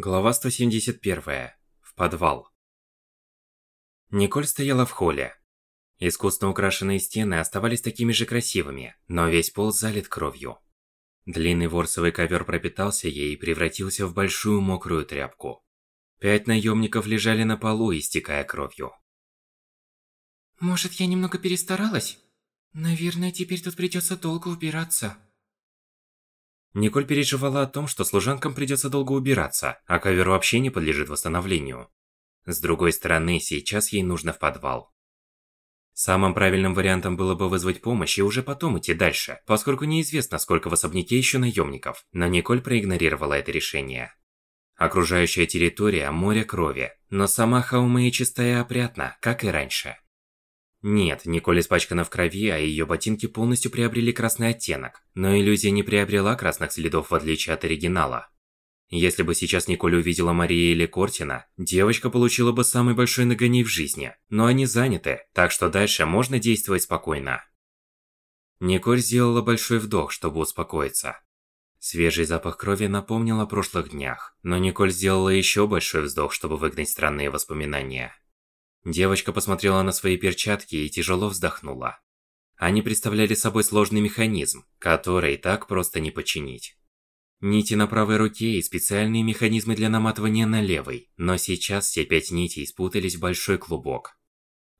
Глава 171. В подвал. Николь стояла в холле. Искусно украшенные стены оставались такими же красивыми, но весь пол залит кровью. Длинный ворсовый ковер пропитался ей и превратился в большую мокрую тряпку. Пять наемников лежали на полу, истекая кровью. Может, я немного перестаралась? Наверное, теперь тут придется долго убираться. Николь переживала о том, что служанкам придется долго убираться, а ковер вообще не подлежит восстановлению. С другой стороны, сейчас ей нужно в подвал. Самым правильным вариантом было бы вызвать помощь и уже потом идти дальше, поскольку неизвестно, сколько в особняке еще наемников, но Николь проигнорировала это решение. Окружающая территория – море крови, но сама Хаумея чистая и опрятна, как и раньше. Нет, Николь испачкана в крови, а ее ботинки полностью приобрели красный оттенок. Но иллюзия не приобрела красных следов в отличие от оригинала. Если бы сейчас Николь увидела Мария или Кортина, девочка получила бы самый большой нагоний в жизни. Но они заняты, так что дальше можно действовать спокойно. Николь сделала большой вдох, чтобы успокоиться. Свежий запах крови напомнил о прошлых днях, но Николь сделала еще большой вздох, чтобы выгнать странные воспоминания. Девочка посмотрела на свои перчатки и тяжело вздохнула. Они представляли собой сложный механизм, который так просто не починить. Нити на правой руке и специальные механизмы для наматывания на левой, но сейчас все пять нитей спутались в большой клубок.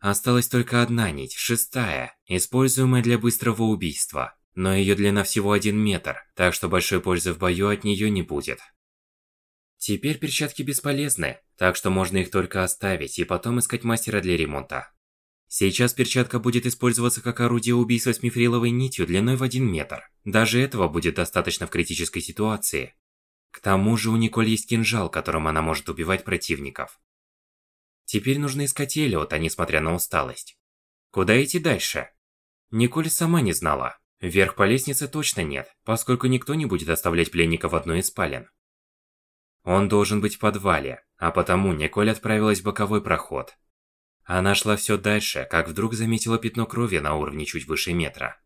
Осталась только одна нить, шестая, используемая для быстрого убийства, но ее длина всего один метр, так что большой пользы в бою от нее не будет. Теперь перчатки бесполезны, так что можно их только оставить и потом искать мастера для ремонта. Сейчас перчатка будет использоваться как орудие убийства с мифриловой нитью длиной в один метр. Даже этого будет достаточно в критической ситуации. К тому же у Николь есть кинжал, которым она может убивать противников. Теперь нужно искать Элиота, несмотря на усталость. Куда идти дальше? Николь сама не знала. Вверх по лестнице точно нет, поскольку никто не будет оставлять пленника в одной из спален. Он должен быть в подвале, а потому Николь отправилась в боковой проход. Она шла все дальше, как вдруг заметила пятно крови на уровне чуть выше метра.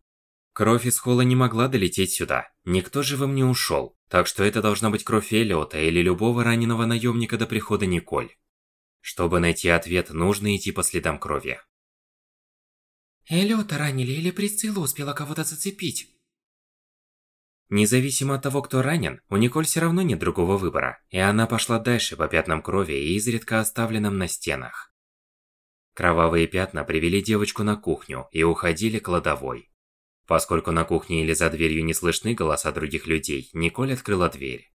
Кровь из холла не могла долететь сюда, никто живым не ушел, так что это должна быть кровь Элиота или любого раненого наемника до прихода Николь. Чтобы найти ответ, нужно идти по следам крови. Элиота ранили или Присцилла успела кого-то зацепить? Независимо от того, кто ранен, у Николь все равно нет другого выбора, и она пошла дальше по пятнам крови и изредка оставленным на стенах. Кровавые пятна привели девочку на кухню и уходили кладовой. Поскольку на кухне или за дверью не слышны голоса других людей, Николь открыла дверь.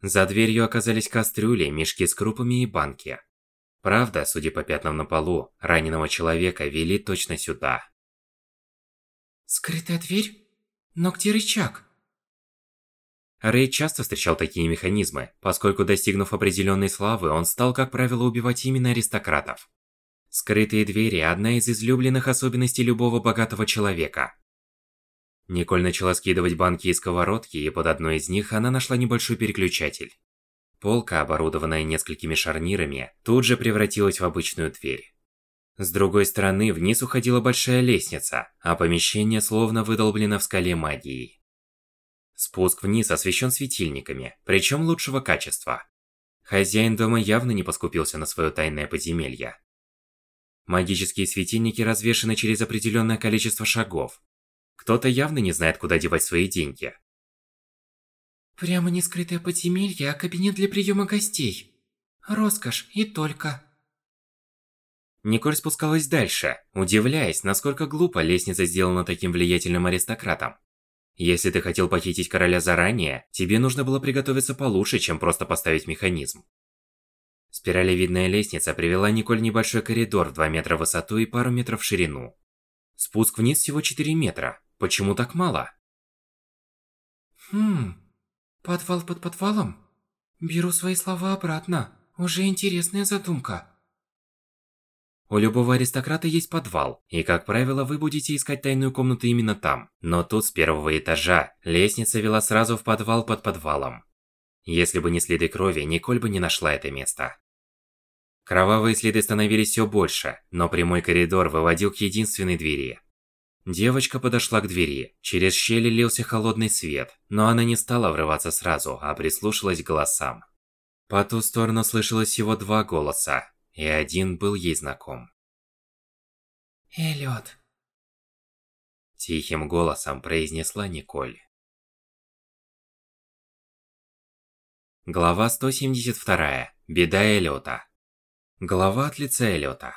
За дверью оказались кастрюли, мешки с крупами и банки. Правда, судя по пятнам на полу, раненого человека вели точно сюда. Скрытая дверь? Но где рычаг? Рэй часто встречал такие механизмы, поскольку достигнув определенной славы, он стал, как правило, убивать именно аристократов. Скрытые двери – одна из излюбленных особенностей любого богатого человека. Николь начала скидывать банки и сковородки, и под одной из них она нашла небольшой переключатель. Полка, оборудованная несколькими шарнирами, тут же превратилась в обычную дверь. С другой стороны, вниз уходила большая лестница, а помещение словно выдолблено в скале магией. Спуск вниз освещен светильниками, причем лучшего качества. Хозяин дома явно не поскупился на свое тайное подземелье. Магические светильники развешаны через определенное количество шагов. Кто-то явно не знает, куда девать свои деньги. Прямо не скрытое подземелье, а кабинет для приема гостей. Роскошь и только. Николь спускалась дальше, удивляясь, насколько глупо лестница сделана таким влиятельным аристократом. Если ты хотел похитить короля заранее, тебе нужно было приготовиться получше, чем просто поставить механизм. Спиралевидная лестница привела Николь небольшой коридор в 2 метра в высоту и пару метров в ширину. Спуск вниз всего 4 метра. Почему так мало? Хм, подвал под подвалом? Беру свои слова обратно. Уже интересная задумка. У любого аристократа есть подвал, и, как правило, вы будете искать тайную комнату именно там. Но тут с первого этажа лестница вела сразу в подвал под подвалом. Если бы не следы крови, Николь бы не нашла это место. Кровавые следы становились все больше, но прямой коридор выводил к единственной двери. Девочка подошла к двери. Через щели лился холодный свет, но она не стала врываться сразу, а прислушалась к голосам. По ту сторону слышалось всего два голоса, и один был ей знаком. Эллиот. Тихим голосом произнесла Николь. Глава 172. Беда Эллиота. Глава от лица Эллиота.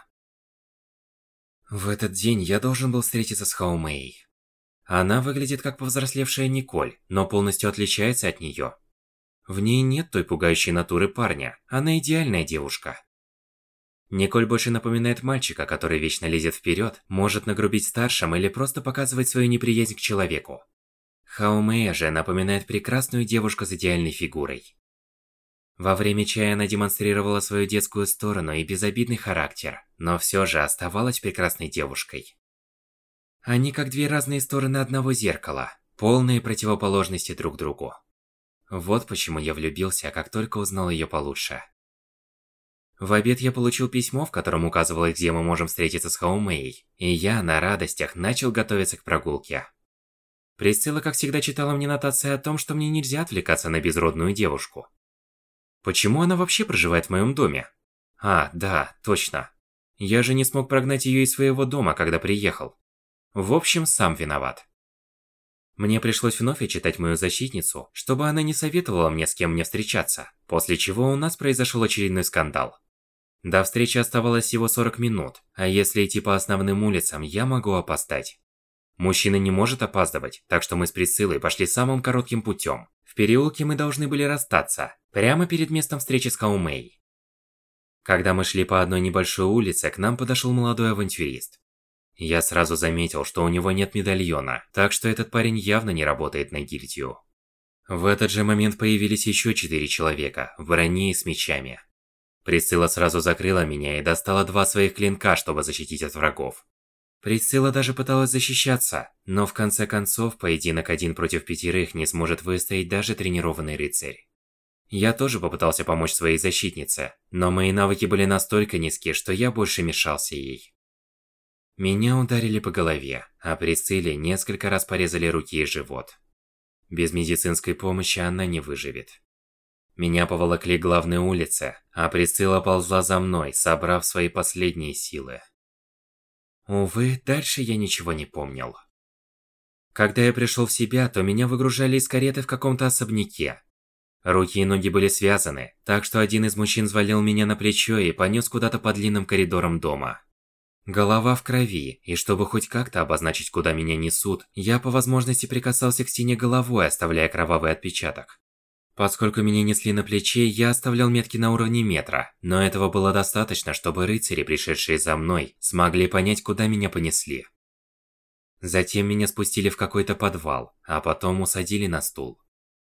В этот день я должен был встретиться с Хаумей. Она выглядит как повзрослевшая Николь, но полностью отличается от нее. В ней нет той пугающей натуры парня, она идеальная девушка. Николь больше напоминает мальчика, который вечно лезет вперед, может нагрубить старшим или просто показывать свою неприязнь к человеку. Хаумея же напоминает прекрасную девушку с идеальной фигурой. Во время чая она демонстрировала свою детскую сторону и безобидный характер, но все же оставалась прекрасной девушкой. Они как две разные стороны одного зеркала, полные противоположности друг другу. Вот почему я влюбился, как только узнал ее получше. В обед я получил письмо, в котором указывалось, где мы можем встретиться с Хаумей, и я на радостях начал готовиться к прогулке. Присцилла, как всегда, читала мне нотации о том, что мне нельзя отвлекаться на безродную девушку. Почему она вообще проживает в моем доме? А, да, точно. Я же не смог прогнать ее из своего дома, когда приехал. В общем, сам виноват. Мне пришлось вновь читать мою защитницу, чтобы она не советовала мне с кем мне встречаться, после чего у нас произошел очередной скандал. До встречи оставалось всего 40 минут, а если идти по основным улицам, я могу опоздать. Мужчина не может опаздывать, так что мы с Присциллой пошли самым коротким путем. В переулке мы должны были расстаться, прямо перед местом встречи с Каумей. Когда мы шли по одной небольшой улице, к нам подошел молодой авантюрист. Я сразу заметил, что у него нет медальона, так что этот парень явно не работает на гильдию. В этот же момент появились еще четыре человека, в броне и с мечами. Присцилла сразу закрыла меня и достала два своих клинка, чтобы защитить от врагов. Присцилла даже пыталась защищаться, но в конце концов поединок один против пятерых не сможет выстоять даже тренированный рыцарь. Я тоже попытался помочь своей защитнице, но мои навыки были настолько низки, что я больше мешался ей. Меня ударили по голове, а Присцилле несколько раз порезали руки и живот. Без медицинской помощи она не выживет. Меня поволокли к главной улице, а Присцилла ползла за мной, собрав свои последние силы. Увы, дальше я ничего не помнил. Когда я пришел в себя, то меня выгружали из кареты в каком-то особняке. Руки и ноги были связаны, так что один из мужчин взвалил меня на плечо и понес куда-то по длинным коридорам дома. Голова в крови, и чтобы хоть как-то обозначить, куда меня несут, я по возможности прикасался к стене головой, оставляя кровавый отпечаток. Поскольку меня несли на плече, я оставлял метки на уровне метра, но этого было достаточно, чтобы рыцари, пришедшие за мной, смогли понять, куда меня понесли. Затем меня спустили в какой-то подвал, а потом усадили на стул.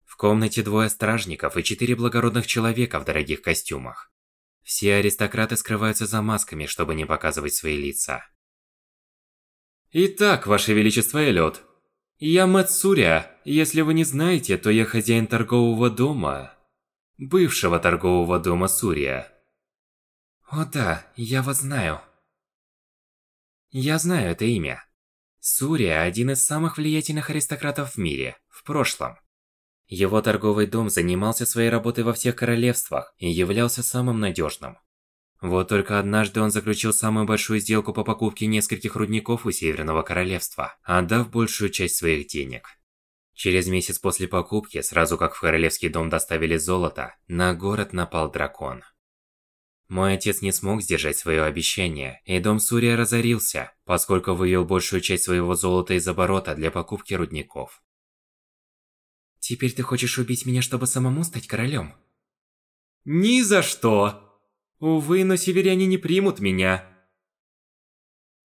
В комнате двое стражников и четыре благородных человека в дорогих костюмах. Все аристократы скрываются за масками, чтобы не показывать свои лица. Итак, Ваше Величество Эллиот, я Мацуря. Если вы не знаете, то я хозяин торгового дома. Бывшего торгового дома Сурия. О да, я вас знаю. Я знаю это имя. Сурия – один из самых влиятельных аристократов в мире, в прошлом. Его торговый дом занимался своей работой во всех королевствах и являлся самым надежным. Вот только однажды он заключил самую большую сделку по покупке нескольких рудников у Северного Королевства, отдав большую часть своих денег. Через месяц после покупки, сразу как в Королевский дом доставили золото, на город напал дракон. Мой отец не смог сдержать свое обещание, и дом Сурия разорился, поскольку вывел большую часть своего золота из оборота для покупки рудников. Теперь ты хочешь убить меня, чтобы самому стать королем? Ни за что! Увы, но северяне не примут меня.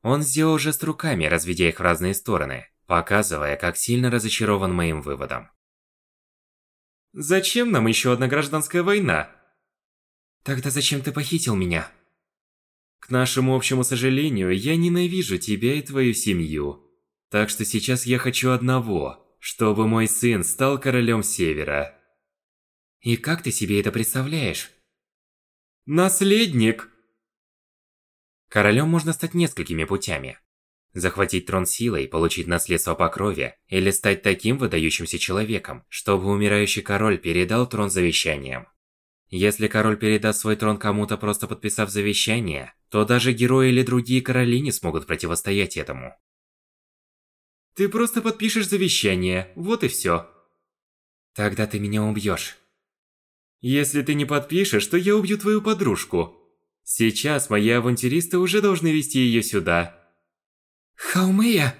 Он сделал жест руками, разведя их в разные стороны, показывая, как сильно разочарован моим выводом. Зачем нам еще одна гражданская война? Тогда зачем ты похитил меня? К нашему общему сожалению, я ненавижу тебя и твою семью. Так что сейчас я хочу одного, чтобы мой сын стал королем Севера. И как ты себе это представляешь? Наследник! Королем можно стать несколькими путями. Захватить трон силой, получить наследство по крови, или стать таким выдающимся человеком, чтобы умирающий король передал трон завещанием. Если король передаст свой трон кому-то, просто подписав завещание, то даже герои или другие короли не смогут противостоять этому. Ты просто подпишешь завещание, вот и все. Тогда ты меня убьешь. Если ты не подпишешь, то я убью твою подружку. Сейчас мои авантюристы уже должны вести ее сюда. Хаумея!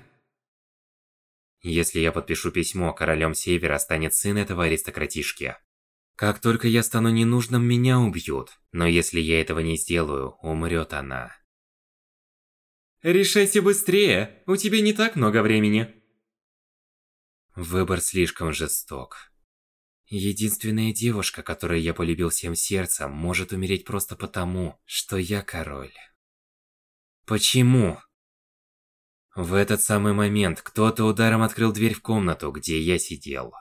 Если я подпишу письмо, королем Севера станет сын этого аристократишки. Как только я стану ненужным, меня убьют. Но если я этого не сделаю, умрет она. Решайся быстрее, у тебя не так много времени. Выбор слишком жесток. Единственная девушка, которую я полюбил всем сердцем, может умереть просто потому, что я король. Почему? В этот самый момент кто-то ударом открыл дверь в комнату, где я сидел.